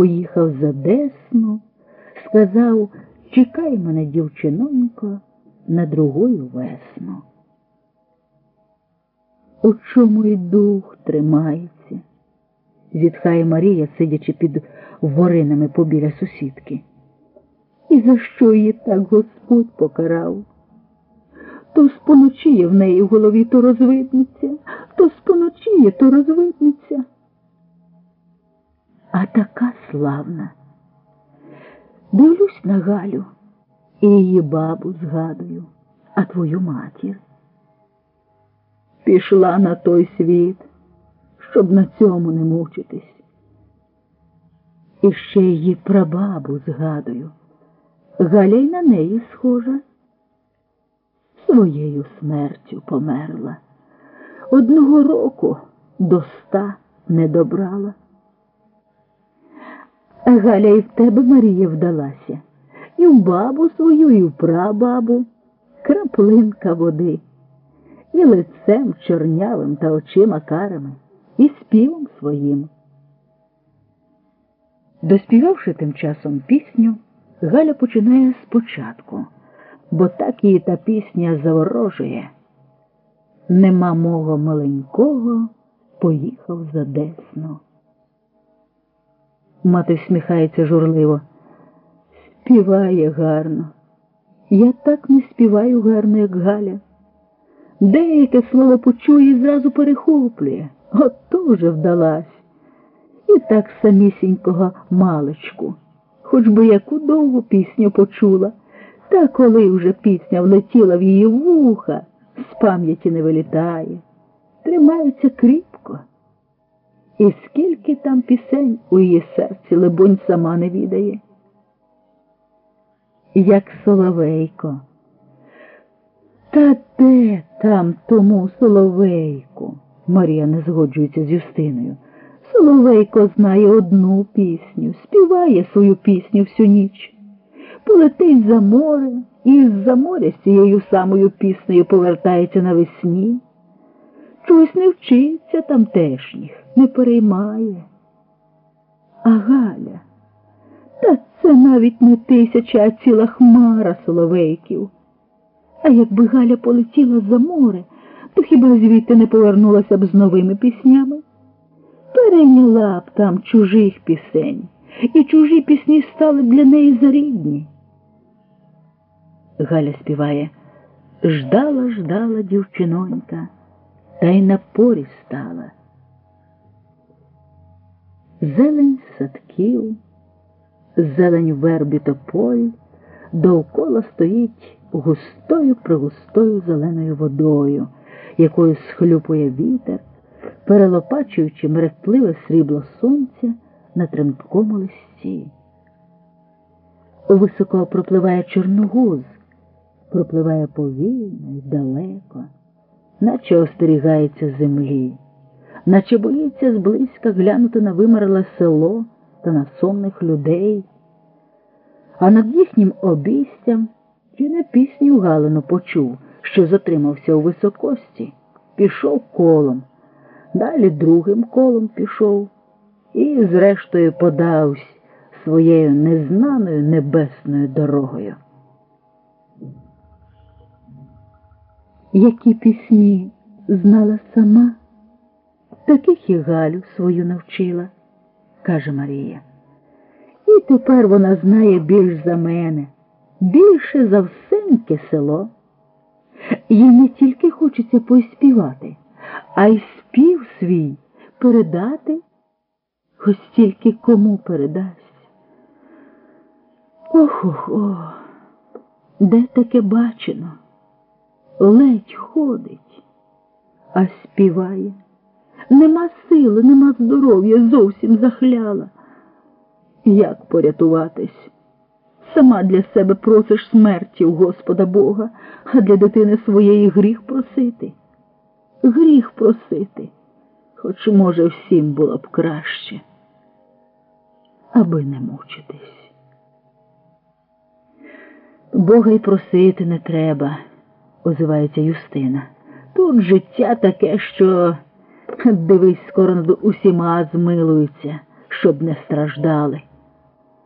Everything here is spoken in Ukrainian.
поїхав за Десну, сказав, чекай мене, дівчинонько, на другою весну. У чому й дух тримається, зітхає Марія, сидячи під воринами побіля сусідки. І за що її так Господь покарав? То споночіє в неї в голові, то розвиднеться, то споночіє, то розвиднеться. А така славна. Дивлюсь на Галю і її бабу згадую, а твою матір. Пішла на той світ, щоб на цьому не мучитись. І ще її прабабу згадую. Галя й на неї схожа. Своєю смертю померла. Одного року до ста не добрала. Галя і в тебе, Марія, вдалася, і в бабу свою, і в прабабу, краплинка води, і лицем чорнявим та очима карими, і співом своїм. Доспівавши тим часом пісню, Галя починає спочатку, бо так її та пісня заворожує. Нема мого маленького, поїхав за Десну. Мати всміхається журливо. Співає гарно. Я так не співаю гарно, як Галя. Деяке слово почує і зразу перехоплює. От тоже вдалась. І так самісінького маличку. Хоч би яку довгу пісню почула, та коли вже пісня влетіла в її вуха, з пам'яті не вилітає, тримається кріпко. І скільки там пісень у її серці, либонь, сама не відає. Як соловейко. Та де там тому соловейку? Марія не згоджується з Юстиною. Соловейко знає одну пісню, співає свою пісню всю ніч, полетить за море і з-за моря з цією самою піснею повертається навесні. Чогось не вчиться тамтешніх, не переймає. А Галя, та це навіть не тисяча, а ціла хмара соловейків. А якби Галя полетіла за море, то хіба звідти не повернулася б з новими піснями? Перейняла б там чужих пісень, і чужі пісні стали для неї зарідні. Галя співає Ждала, ждала дівчинонька, та й на порі стала. Зелень садків, зелень вербі тополь, довкола стоїть густою пригустою зеленою водою, якою схлюпує вітер, перелопачуючи мерехтливе срібло сонця на тремткому листі. Високо пропливає чорногуз, пропливає повільно й далеко, наче остерігається землі, наче боїться зблизька глянути на вимерле село та на сонних людей, а над їхнім обійстям чи не пісню Галину почув, що затримався у високості, пішов колом, далі другим колом пішов і, зрештою, подався своєю незнаною небесною дорогою. Які пісні знала сама, таких і Галю свою навчила, каже Марія. І тепер вона знає більш за мене, більше за всеньке село. Їй не тільки хочеться поспівати, а й спів свій передати, ось тільки кому передасть. Ох ох ох, де таке бачено? Ледь ходить, а співає. Нема сили, нема здоров'я, зовсім захляла. Як порятуватись? Сама для себе просиш смерті у Господа Бога, а для дитини своєї гріх просити. Гріх просити, хоч, може, всім було б краще, аби не мучитись. Бога й просити не треба, озивається Юстина. Тут життя таке, що дивись, скоро над усіма змилуються, щоб не страждали.